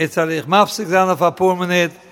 Jetzt soll ich mafsig sein auf ein paar Minuten.